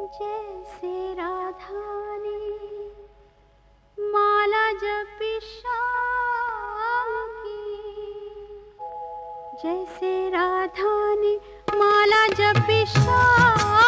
जैसे राधा ने माला जपी शाम की। जैसे राधा ने माला जपी शाम